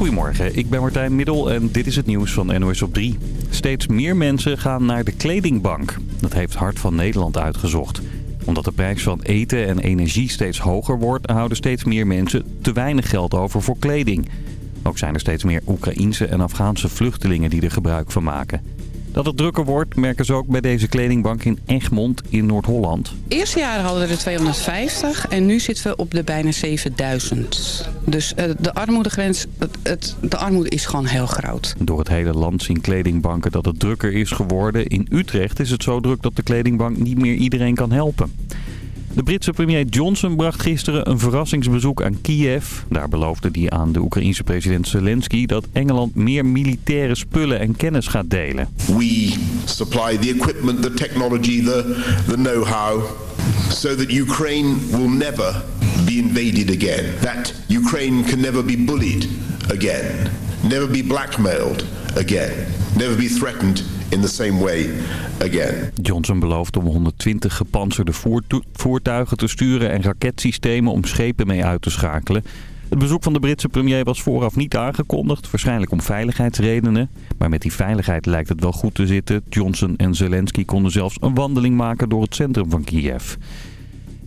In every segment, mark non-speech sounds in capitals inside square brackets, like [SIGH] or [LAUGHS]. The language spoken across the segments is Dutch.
Goedemorgen, ik ben Martijn Middel en dit is het nieuws van NOS op 3. Steeds meer mensen gaan naar de kledingbank. Dat heeft Hart van Nederland uitgezocht. Omdat de prijs van eten en energie steeds hoger wordt... houden steeds meer mensen te weinig geld over voor kleding. Ook zijn er steeds meer Oekraïense en Afghaanse vluchtelingen die er gebruik van maken. Dat het drukker wordt merken ze ook bij deze kledingbank in Egmond in Noord-Holland. Eerste jaar hadden we er 250 en nu zitten we op de bijna 7000. Dus uh, de armoedegrens, het, het, de armoede is gewoon heel groot. Door het hele land zien kledingbanken dat het drukker is geworden. In Utrecht is het zo druk dat de kledingbank niet meer iedereen kan helpen. De Britse premier Johnson bracht gisteren een verrassingsbezoek aan Kiev. Daar beloofde hij aan de Oekraïense president Zelensky dat Engeland meer militaire spullen en kennis gaat delen. We supply the equipment, the technology, the, the know-how so that Ukraine will never be invaded again. That Ukraine can never be bullied again. Never be blackmailed again. Never be threatened in the same way again. Johnson belooft om 120 gepantserde voertuigen te sturen en raketsystemen om schepen mee uit te schakelen. Het bezoek van de Britse premier was vooraf niet aangekondigd, waarschijnlijk om veiligheidsredenen. Maar met die veiligheid lijkt het wel goed te zitten. Johnson en Zelensky konden zelfs een wandeling maken door het centrum van Kiev.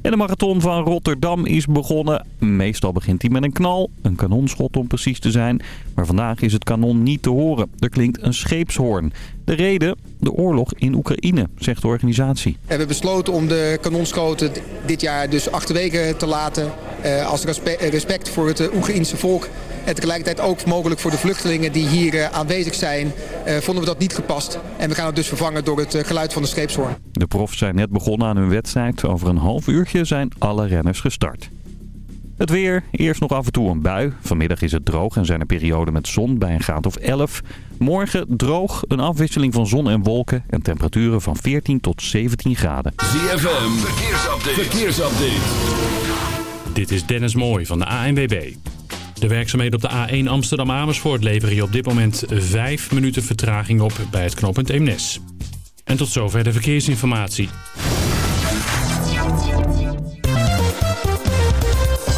En de marathon van Rotterdam is begonnen. Meestal begint hij met een knal, een kanonschot om precies te zijn. Maar vandaag is het kanon niet te horen. Er klinkt een scheepshoorn. De reden? De oorlog in Oekraïne, zegt de organisatie. We hebben besloten om de kanonschoten dit jaar dus achterwege te laten. Uh, als respect voor het eh, Oekraïense volk. En tegelijkertijd ook mogelijk voor de vluchtelingen die hier uh, aanwezig zijn, vonden we dat niet gepast. En we gaan het dus vervangen door het geluid van de scheepshoorn. De profs zijn net begonnen aan hun wedstrijd. Over een half uurtje zijn alle renners gestart. Het weer, eerst nog af en toe een bui. Vanmiddag is het droog en zijn er perioden met zon bij een graad of 11. Morgen droog, een afwisseling van zon en wolken en temperaturen van 14 tot 17 graden. ZFM, verkeersupdate. verkeersupdate. Dit is Dennis Mooij van de ANWB. De werkzaamheden op de A1 Amsterdam-Amersfoort leveren je op dit moment 5 minuten vertraging op bij het knooppunt Eemnes. En tot zover de verkeersinformatie.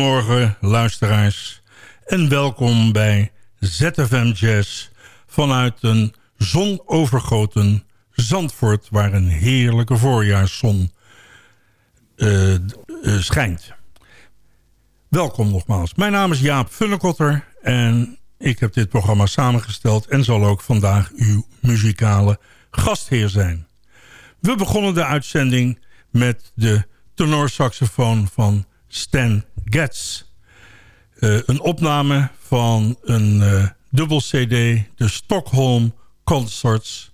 Goedemorgen luisteraars en welkom bij ZFM Jazz vanuit een zonovergoten Zandvoort waar een heerlijke voorjaarszon uh, uh, schijnt. Welkom nogmaals. Mijn naam is Jaap Funnekotter en ik heb dit programma samengesteld en zal ook vandaag uw muzikale gastheer zijn. We begonnen de uitzending met de tenorsaxofoon van Stan Getz. Uh, een opname van een uh, dubbel cd, de Stockholm Concerts.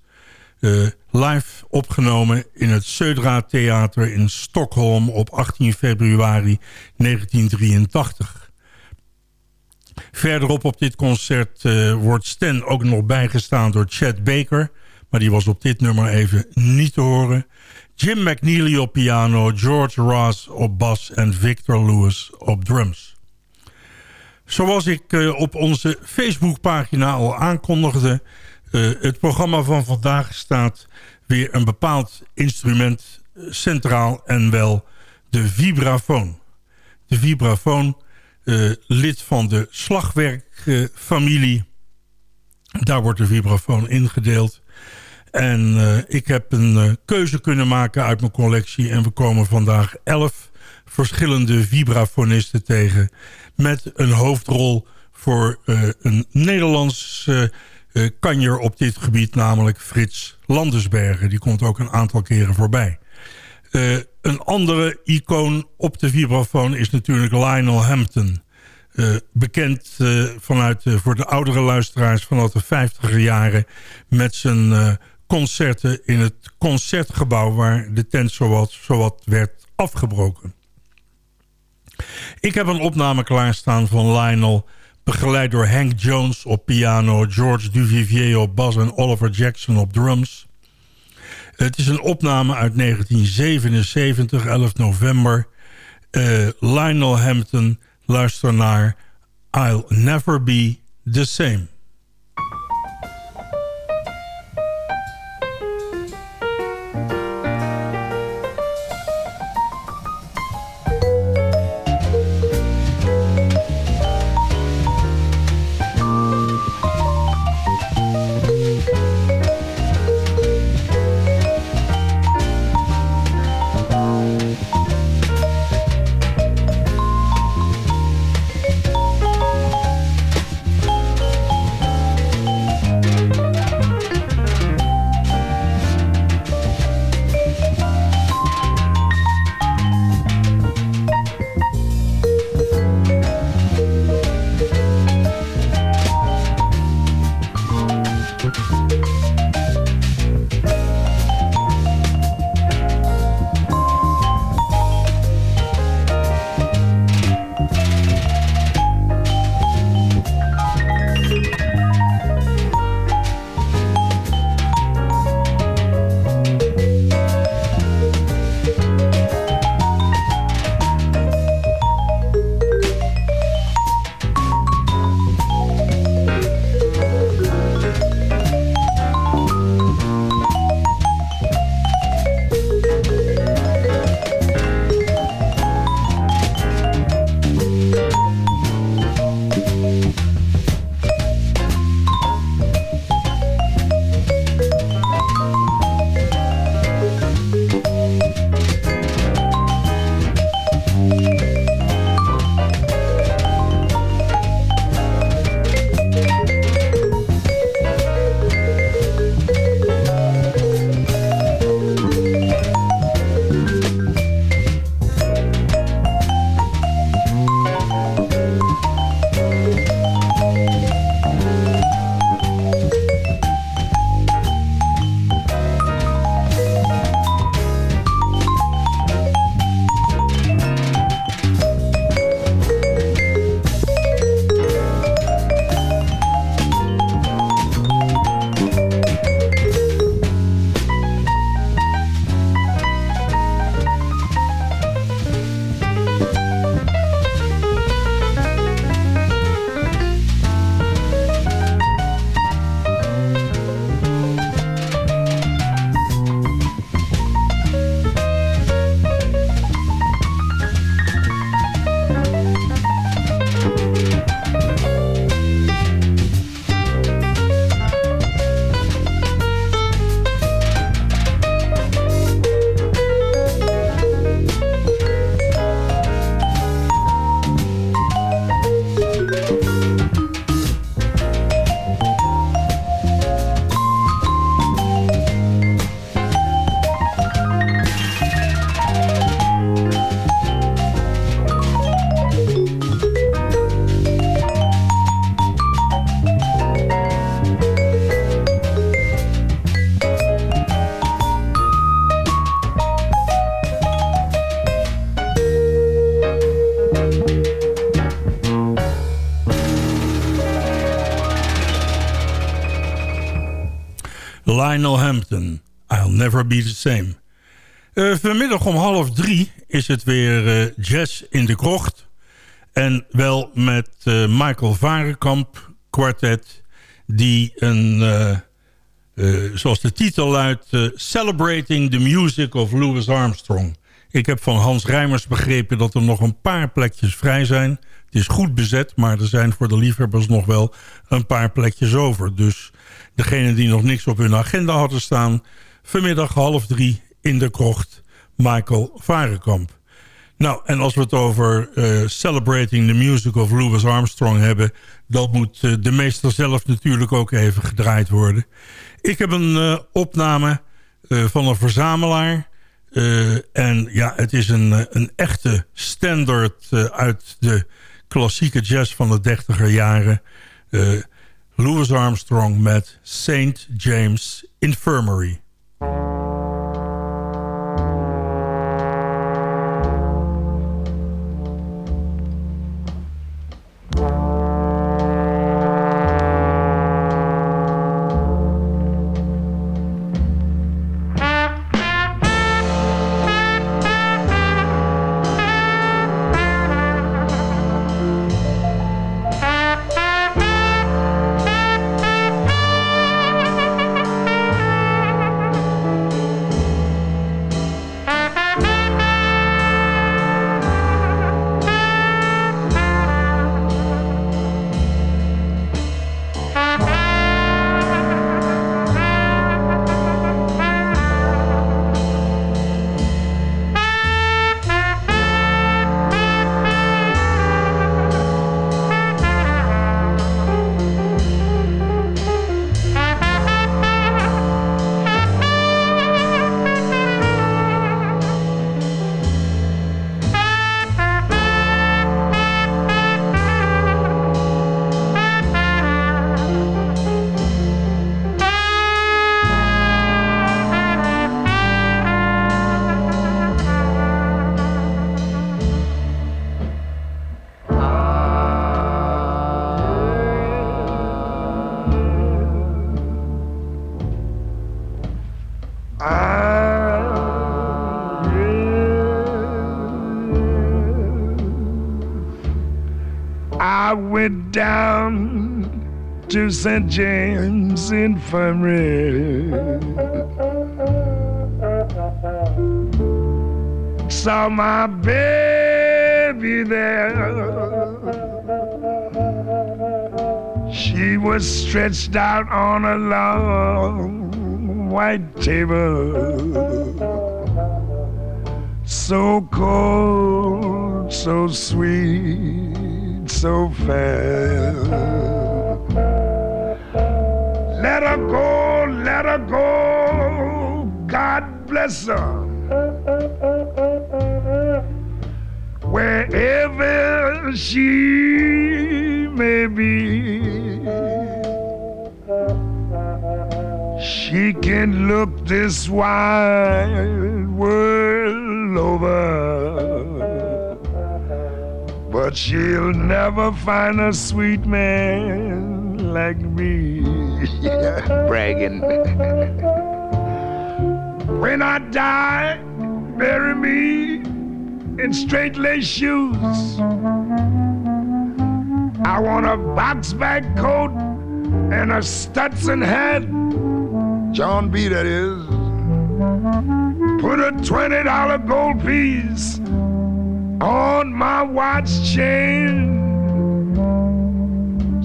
Uh, live opgenomen in het Södra Theater in Stockholm op 18 februari 1983. Verderop op dit concert wordt Stan ook nog bijgestaan door Chad Baker... maar die was op dit nummer even niet te horen... Jim McNeely op piano, George Ross op bas en Victor Lewis op drums. Zoals ik uh, op onze Facebookpagina al aankondigde... Uh, het programma van vandaag staat weer een bepaald instrument eh, centraal... en wel de vibrafoon. De vibrafoon, lid van de slagwerkfamilie. Daar wordt de vibrafoon ingedeeld. En uh, ik heb een uh, keuze kunnen maken uit mijn collectie. En we komen vandaag elf verschillende vibrafonisten tegen. Met een hoofdrol voor uh, een Nederlands kanjer op dit gebied. Namelijk Frits Landesbergen. Die komt ook een aantal keren voorbij. een andere icoon op de vibrafoon is natuurlijk Lionel Hampton. bekend vanuit, voor de oudere luisteraars vanaf de 50 jaren... met zijn concerten in het concertgebouw... waar de tent zowat, zowat werd afgebroken. Ik heb een opname klaarstaan van Lionel... begeleid door Hank Jones op piano... George Duvivier op bas en Oliver Jackson op drums. Het is een opname uit 1977, 11 november. Uh, Lionel Hampton, luister naar... I'll Never Be The Same. Lionel I'll Never Be The Same. Uh, vanmiddag om half drie is het weer uh, jazz in de krocht. En wel met uh, Michael Varenkamp kwartet... die een, zoals de titel luidt... Celebrating the Music of Louis Armstrong. Ik heb van Hans Rijmers begrepen dat er nog een paar plekjes vrij zijn. Het is goed bezet, maar er zijn voor de liefhebbers nog wel een paar plekjes over. Dus degene die nog niks op hun agenda hadden staan... vanmiddag half drie in de krocht Michael Varenkamp. Nou, en als we het over uh, Celebrating the Music of Louis Armstrong hebben... dat moet uh, de meester zelf natuurlijk ook even gedraaid worden. Ik heb een uh, opname van een verzamelaar... en ja, het is een, een echte standaard uit de klassieke jazz van de dertiger jaren. Louis Armstrong met St. James Infirmary. St. James Infirmary. Saw my baby there. She was stretched out on a long white table. So cold, so sweet, so fair. Let her go, let her go. God bless her. Wherever she may be, she can look this wide world over. But she'll never find a sweet man like me. [LAUGHS] bragging. [LAUGHS] when I die, bury me in straight lace shoes. I want a box bag coat and a Stetson hat. John B. That is. Put a $20 gold piece on my watch chain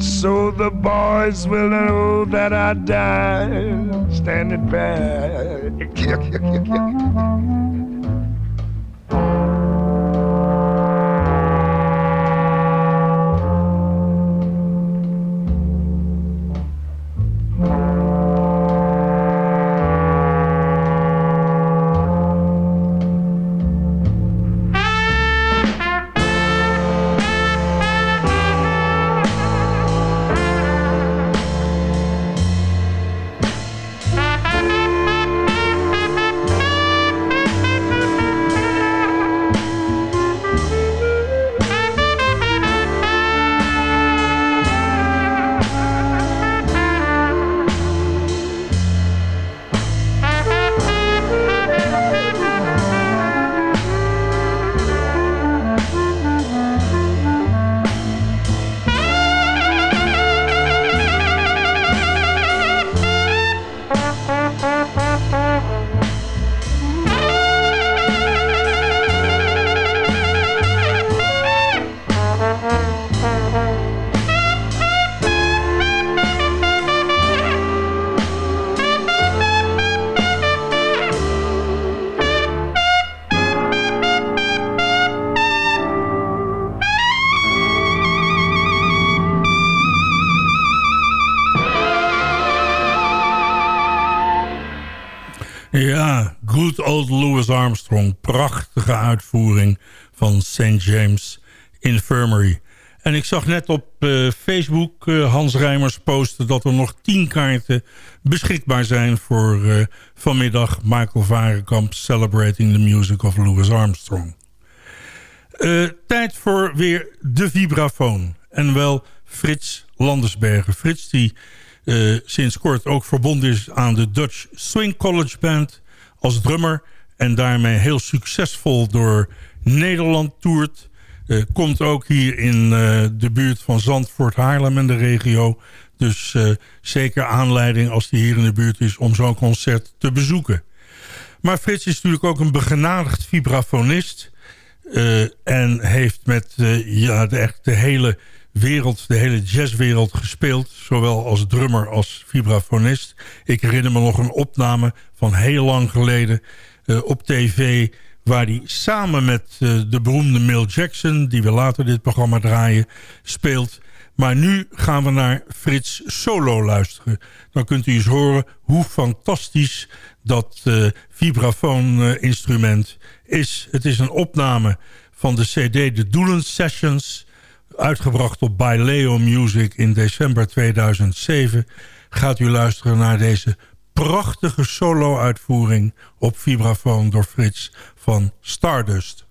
so the boys will know that I died standing back. Prachtige uitvoering van St. James Infirmary. En ik zag net op uh, Facebook uh, Hans Rijmers posten... dat er nog tien kaarten beschikbaar zijn voor uh, vanmiddag... Michael Varenkamp Celebrating the Music of Louis Armstrong. tijd voor weer de vibrafoon. En wel Frits Landersbergen. Frits die sinds kort ook verbonden is aan de Dutch Swing College Band... als drummer en daarmee heel succesvol door Nederland toert... Uh, komt ook hier in uh, de buurt van Zandvoort, Haarlem en de regio. Dus uh, zeker aanleiding als hij hier in de buurt is om zo'n concert te bezoeken. Maar Frits is natuurlijk ook een begenadigd vibrafonist. en heeft met ja, de, echt de hele wereld, de hele jazzwereld gespeeld. Zowel als drummer als vibrafonist. Ik herinner me nog een opname van heel lang geleden op tv waar hij samen met uh, de beroemde Mill Jackson... die we later dit programma draaien, speelt. Maar nu gaan we naar Frits solo luisteren. Dan kunt u eens horen hoe fantastisch dat uh, vibrafoon-instrument is. Het is een opname van de cd The Doelen Sessions... uitgebracht op By Leo Music in december 2007... gaat u luisteren naar deze prachtige solo-uitvoering op vibrafoon door Frits van Stardust.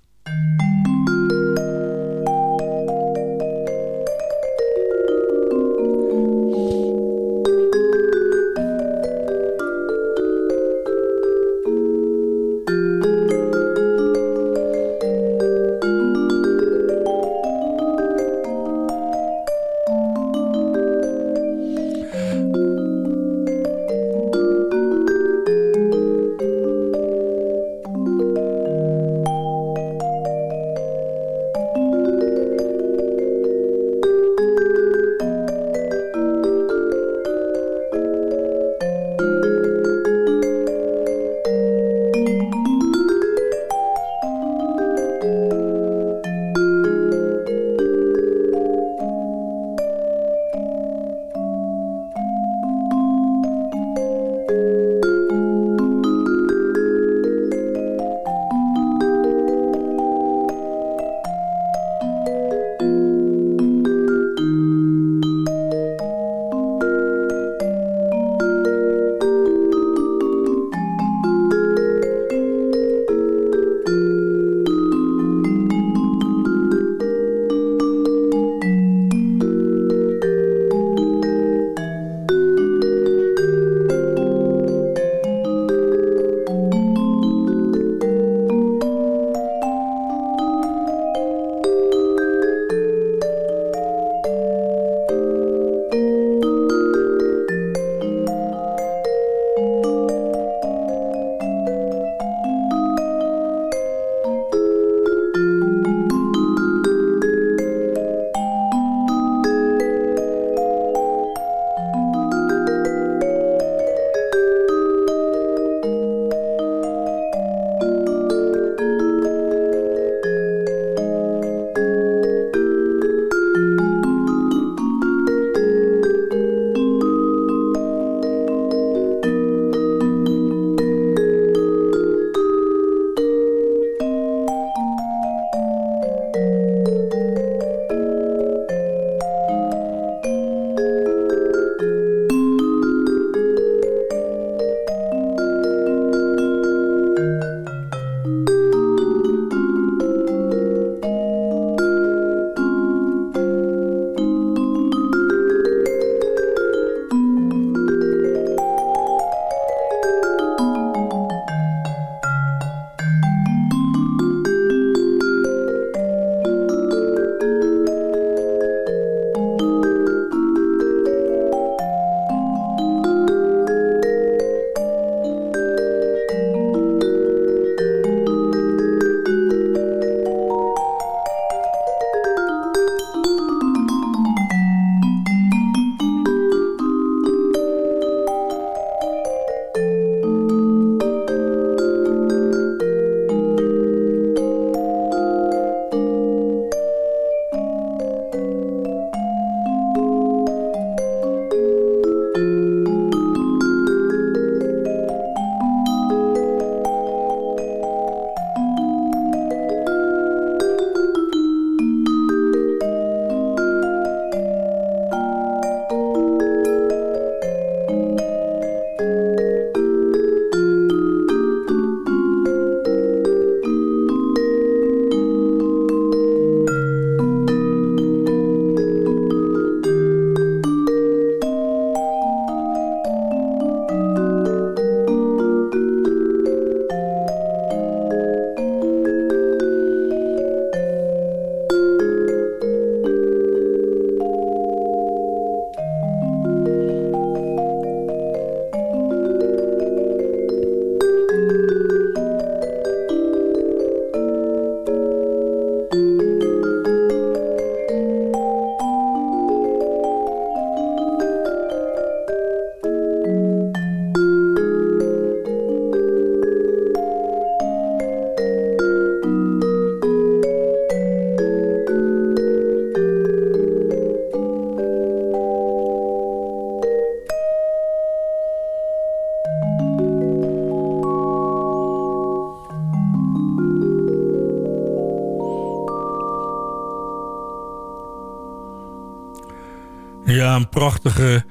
Een prachtige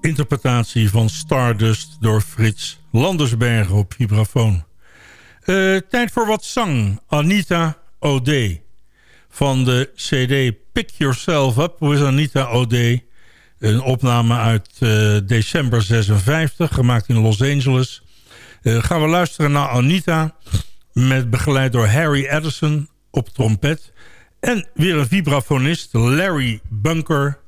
interpretatie van Stardust door Frits Landersbergen op vibrafoon. Uh, tijd voor wat zang. Anita O'Day. Van de cd Pick Yourself Up with Anita O'Day. Een opname uit uh, december 56, gemaakt in Los Angeles. Uh, gaan we luisteren naar Anita... met begeleid door Harry Addison op trompet... en weer een vibrafonist, Larry Bunker...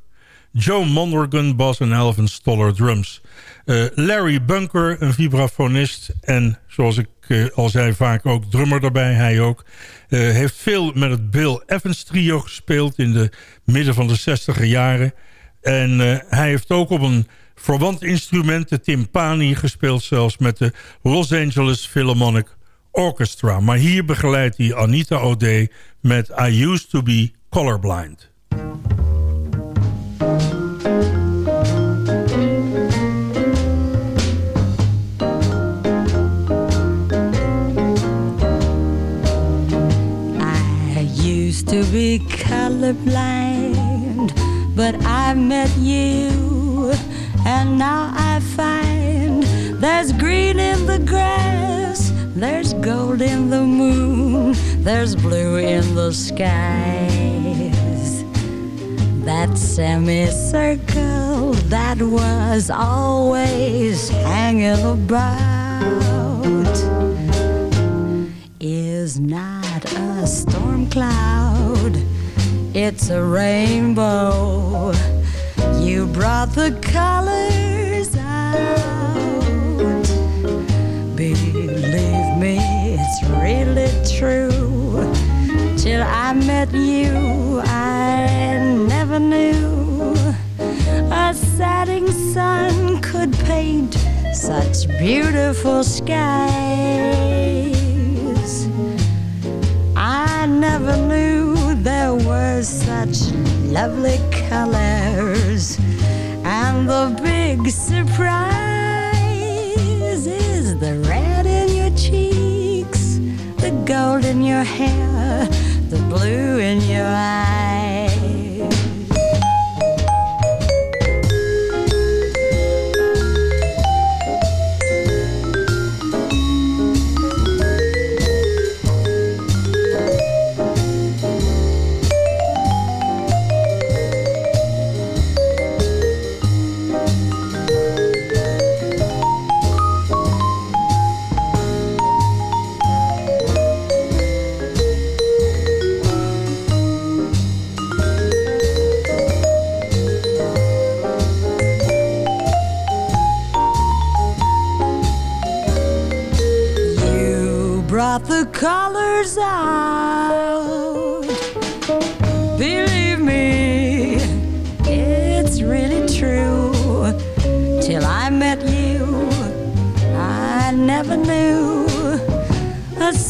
Joe Mondragon, bas en Alvin Stoller, drums. Uh, Larry Bunker, een vibrafonist en zoals ik uh, al zei vaak ook drummer daarbij, hij ook. Uh, heeft veel met het Bill Evans trio gespeeld in de midden van de 60 jaren. En hij heeft ook op een verwant instrument, de timpani, gespeeld zelfs met de Los Angeles Philharmonic Orchestra. Maar hier begeleidt hij Anita O'Day met I Used to Be Colorblind. To be colorblind, but I met you, and now I find there's green in the grass, there's gold in the moon, there's blue in the skies. That semicircle that was always hanging about is not a storm cloud, it's a rainbow. You brought the colors out. Believe me, it's really true. Till I met you, I never knew a setting sun could paint such beautiful skies. Lovely colors. And the big surprise is the red in your cheeks, the gold in your hair, the blue in your eyes.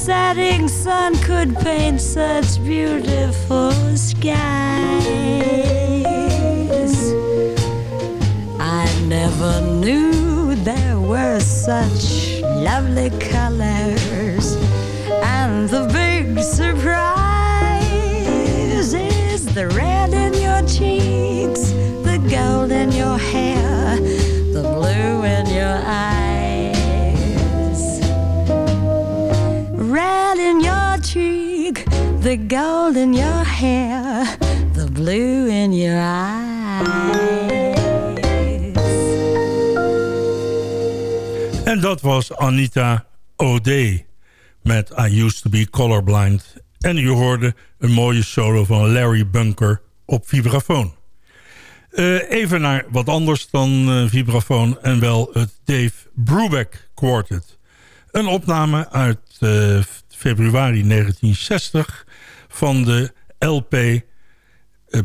Setting sun could paint such beautiful skies. I never knew there were such lovely colors and the big surprise is the red the gold in your hair, the blue in your eyes. En dat was Anita O'Day. met I Used To Be Colorblind. En u hoorde een mooie solo van Larry Bunker op vibrafoon. Uh, even naar wat anders dan uh, vibrafoon en wel het Dave Brubeck Quartet. Een opname uit uh, februari 1960 van de LP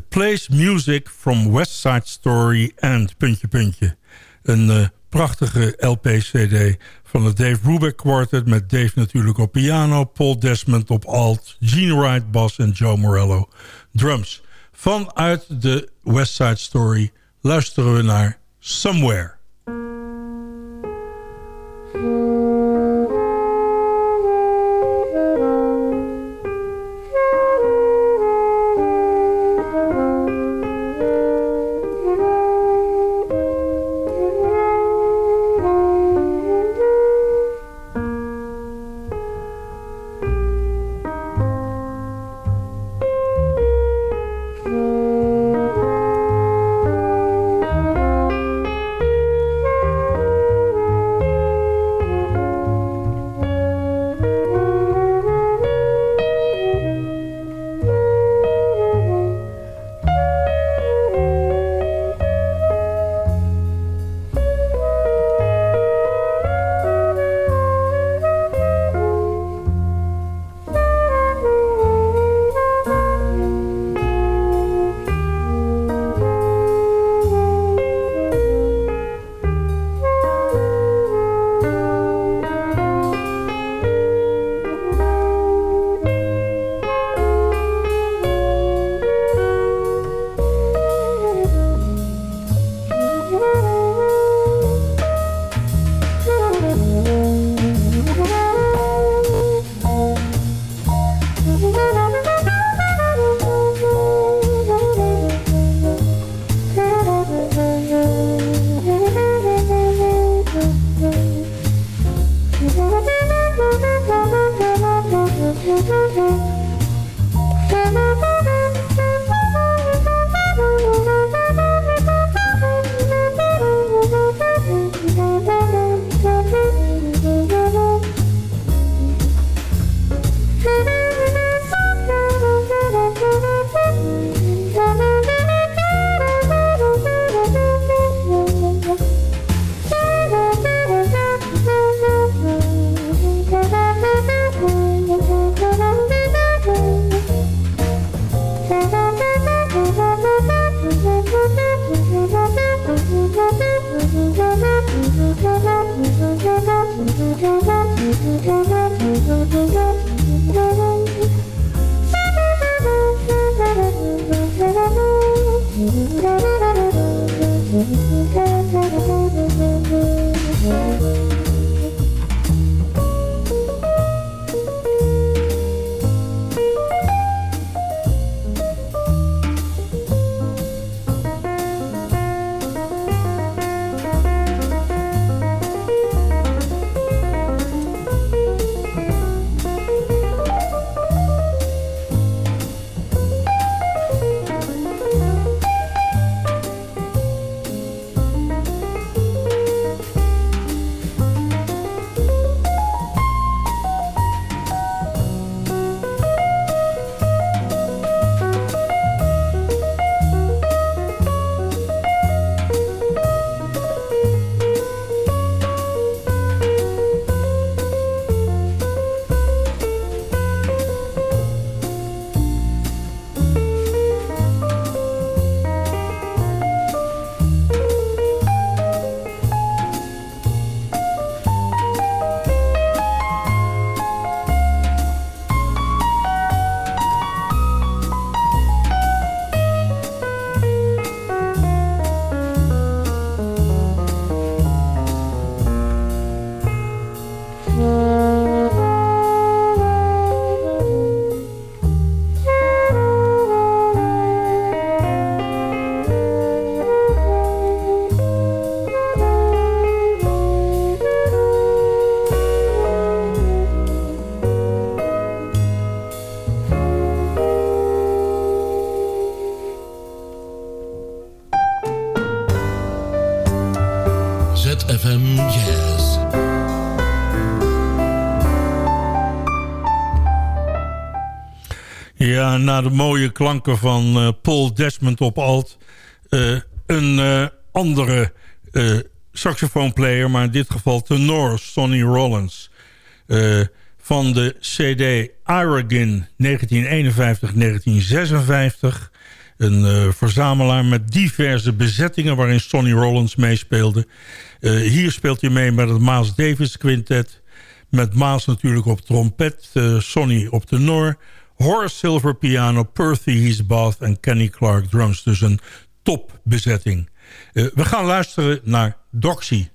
Plays Music from West Side Story and puntje puntje. Een prachtige LP-CD van het Dave Brubeck Quartet... met Dave natuurlijk op piano, Paul Desmond op alt... Gene Wright bas en Joe Morello drums. Vanuit de West Side Story luisteren we naar Somewhere. Ja, na de mooie klanken van uh, Paul Desmond op alt... Uh, een uh, andere saxofoonplayer, maar in dit geval tenor, Sonny Rollins. van de CD Aragon 1951-1956... Een verzamelaar met diverse bezettingen waarin Sonny Rollins meespeelde. Hier speelt hij mee met het Miles Davis Quintet. Met Miles natuurlijk op trompet, Sonny op tenor. Horace Silver piano, Perthy Heesbath en Kenny Clark drums. Dus een topbezetting. we gaan luisteren naar Doxy.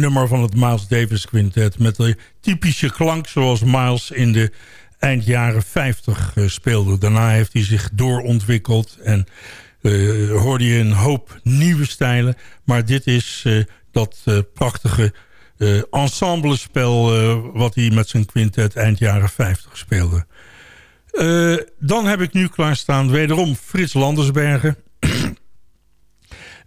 Nummer van het Miles Davis Quintet... met de typische klank zoals Miles in de eind jaren 50 uh, speelde. Daarna heeft hij zich doorontwikkeld en uh, hoorde je een hoop nieuwe stijlen. Maar dit is uh, dat prachtige ensemblespel... wat hij met zijn quintet eind jaren 50 speelde. dan heb ik nu klaarstaan wederom Frits Landersbergen...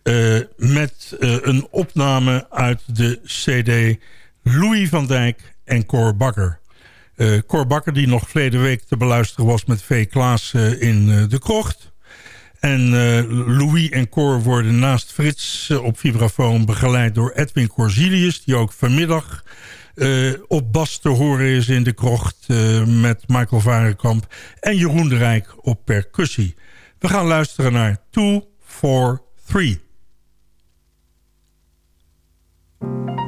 Uh, met uh, een opname uit de cd Louis van Dijk en Cor Bakker. Uh, Cor Bakker die nog verleden week te beluisteren was met V. Klaas in de krocht. En Louis en Cor worden naast Frits op vibrafoon begeleid door Edwin Corzilius... die ook vanmiddag op bas te horen is in de krocht met Michael Varenkamp... en Jeroen de Rijk op percussie. We gaan luisteren naar 2, 4, 3. Ja,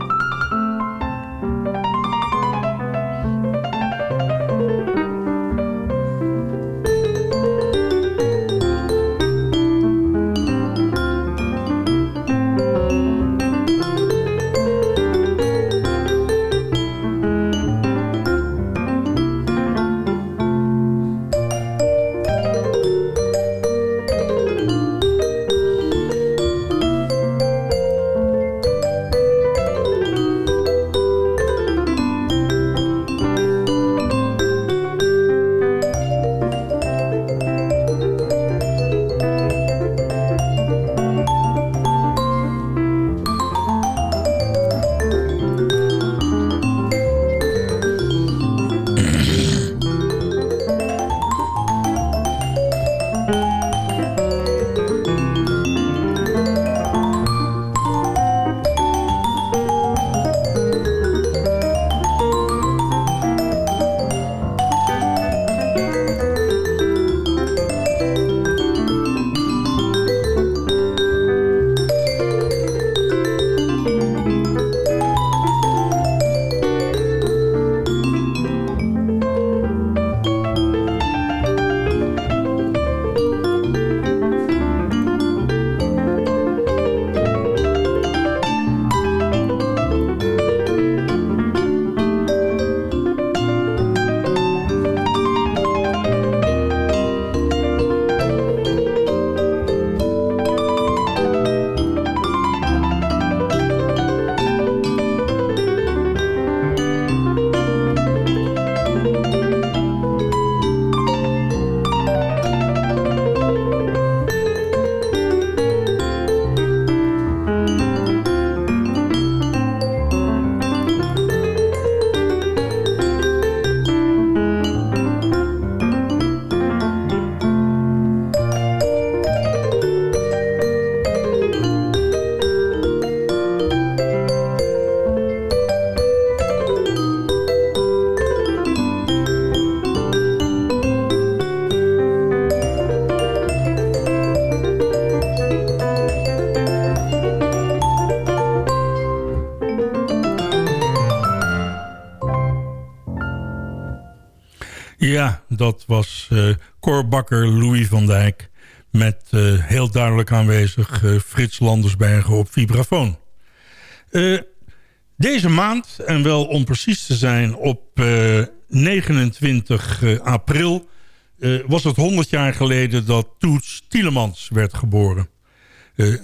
dat was uh, Cor Bakker, Louis van Dijk... met uh, heel duidelijk aanwezig uh, Frits Landersbergen op vibrafoon. deze maand, en wel om precies te zijn op 29 april... was het 100 jaar geleden dat Toets Tielemans werd geboren.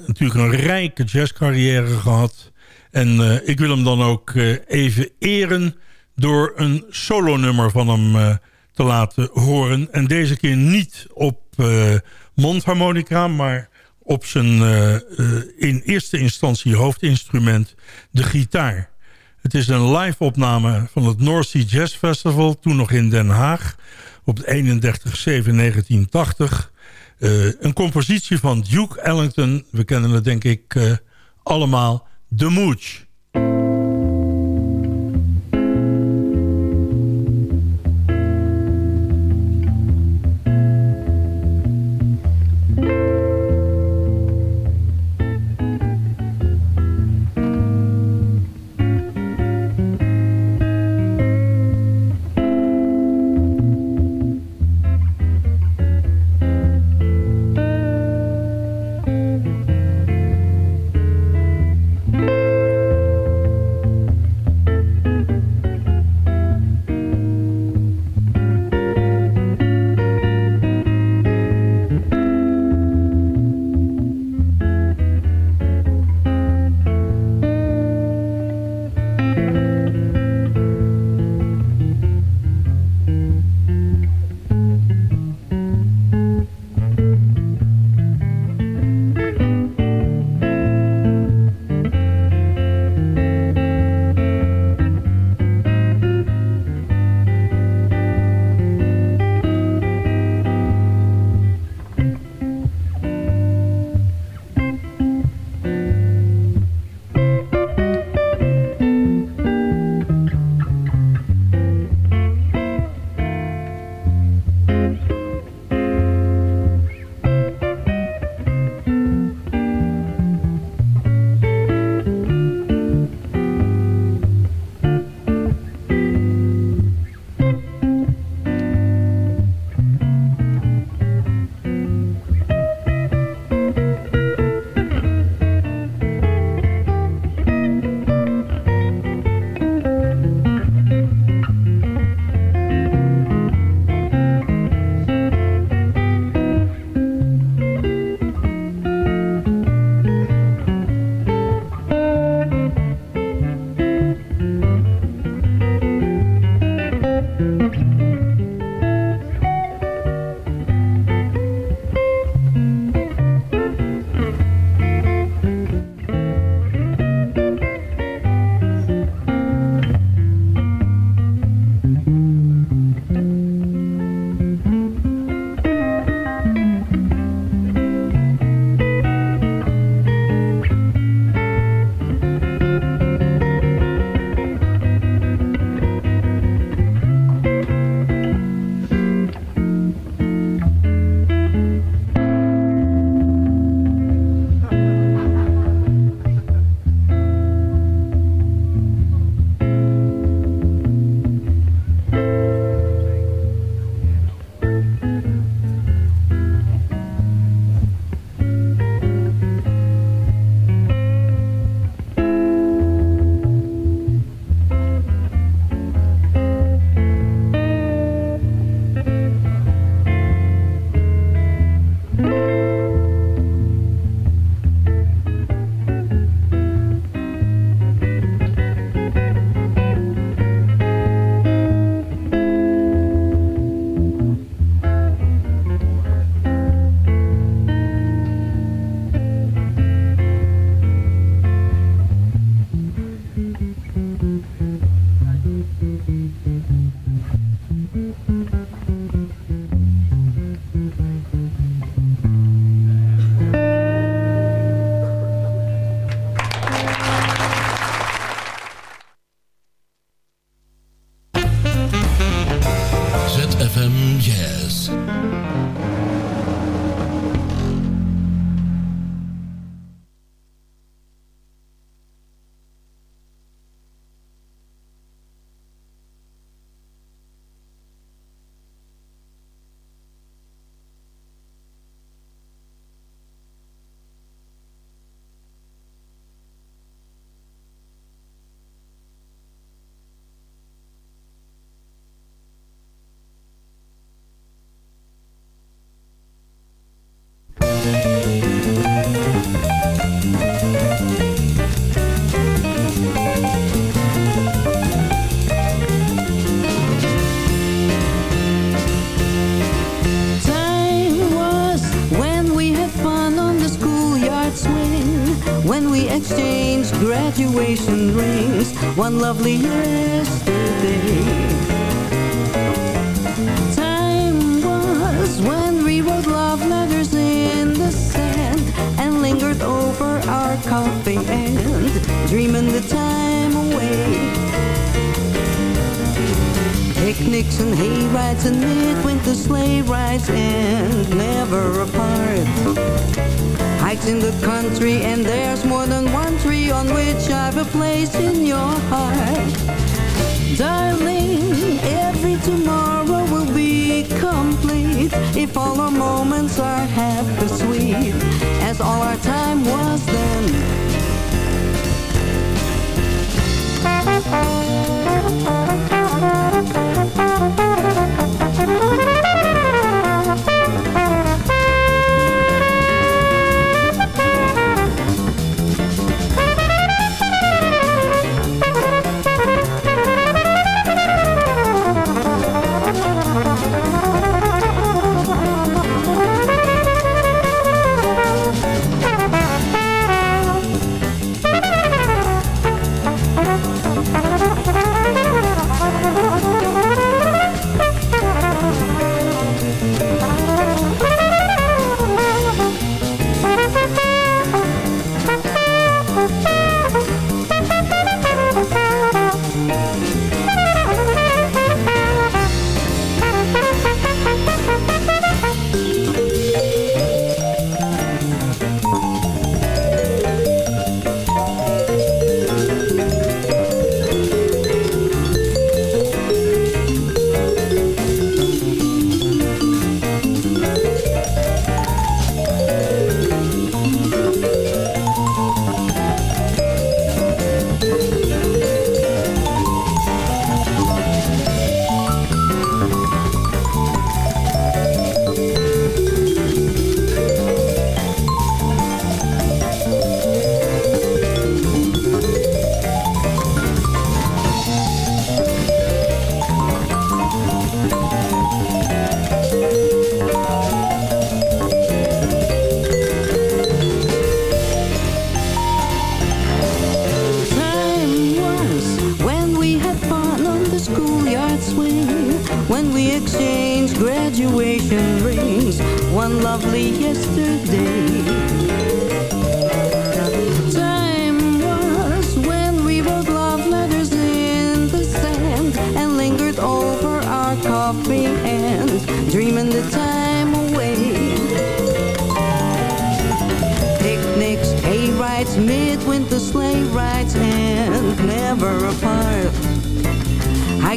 natuurlijk een rijke jazzcarrière gehad... En ik wil hem dan ook even eren door een solonummer van hem te laten horen. En deze keer niet op uh, mondharmonica... maar op zijn uh, in eerste instantie hoofdinstrument de gitaar. Het is een live opname van het North Sea Jazz Festival... toen nog in Den Haag op 31-7-1980. Uh, een compositie van Duke Ellington. We kennen het denk ik allemaal. The Mooch.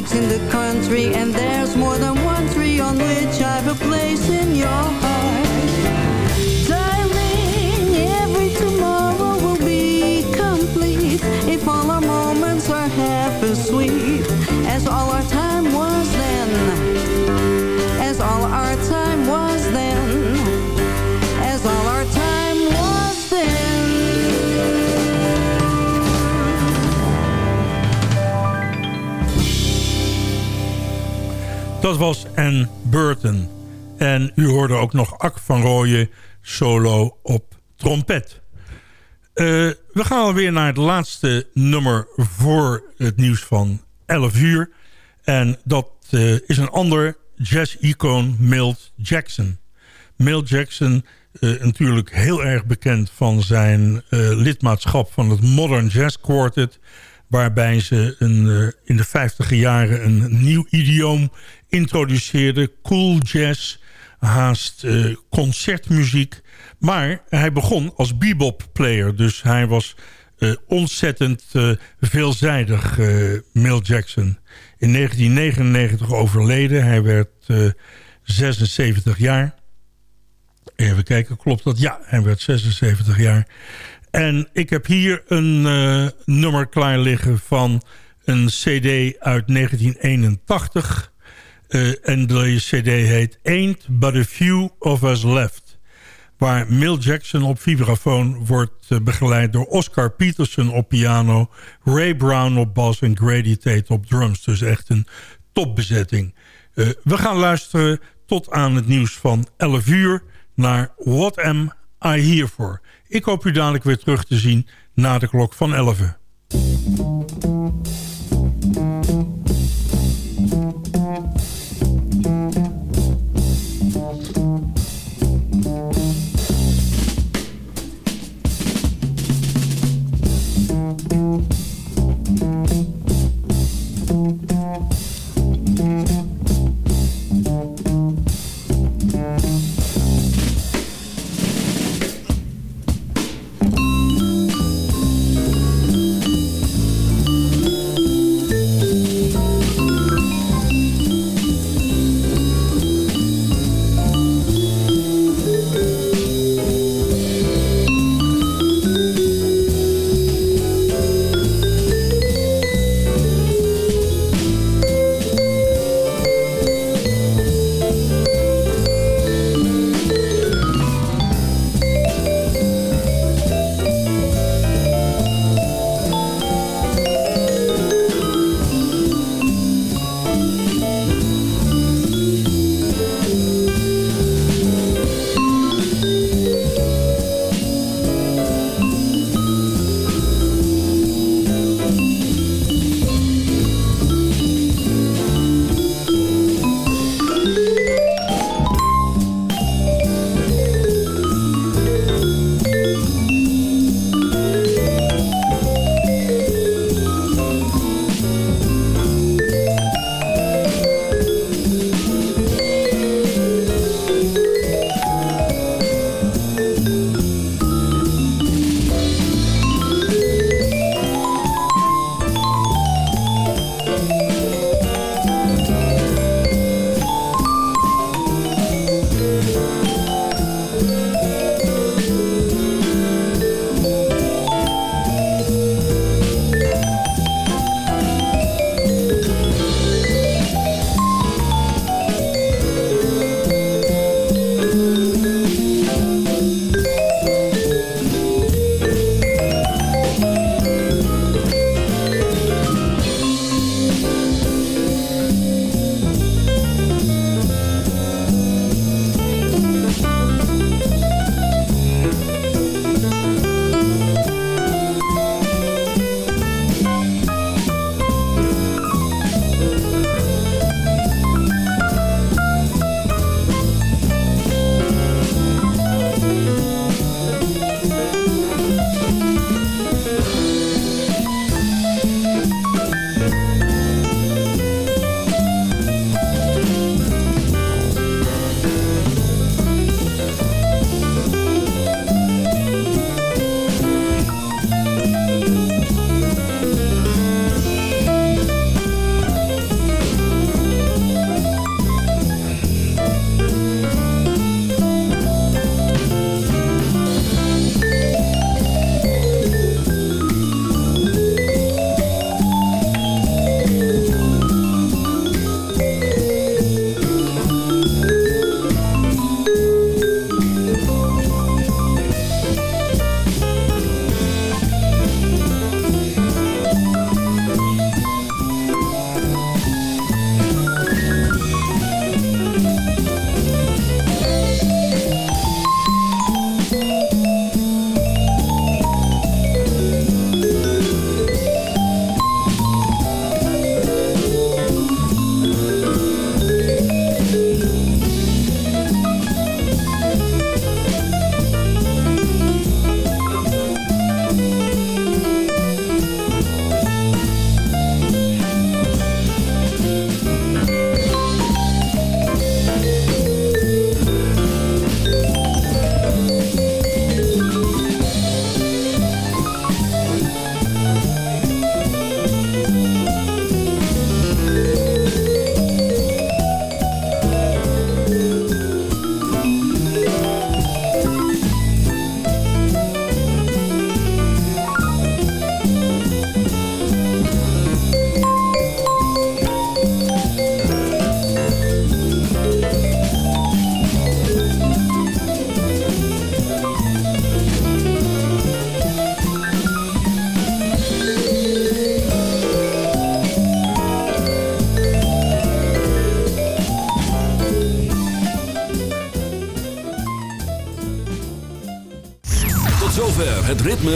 Hikes in the country, and there's more than one tree on which I've a place in your heart. Darling, every tomorrow will be complete if all our moments are half as sweet Dat was Anne Burton. En u hoorde ook nog Ak van Rooyen solo op trompet. Eh, we gaan alweer naar het laatste nummer voor het nieuws van 11 uur. En dat eh, is een ander jazz-icoon, Milt Jackson. Milt Jackson, eh, natuurlijk heel erg bekend van zijn lidmaatschap van het Modern Jazz Quartet waarbij ze een, in de 50 jaren een nieuw idioom introduceerde. Cool jazz, haast uh, concertmuziek. Maar hij begon als bebop player. Dus hij was uh, ontzettend veelzijdig, Mill Jackson. In 1999 overleden. Hij werd 76 jaar. Even kijken, klopt dat? Ja, hij werd 76 jaar. En ik heb hier een nummer klaar liggen van een cd uit 1981. Uh, en de cd heet Ain't But A Few Of Us Left. Waar Mill Jackson op vibrafoon wordt uh, begeleid door Oscar Peterson op piano... Ray Brown op bas en Grady Tate op drums. Dus echt een topbezetting. we gaan luisteren tot aan het nieuws van 11 uur naar What Am I Here For. Ik hoop u dadelijk weer terug te zien na de klok van 11.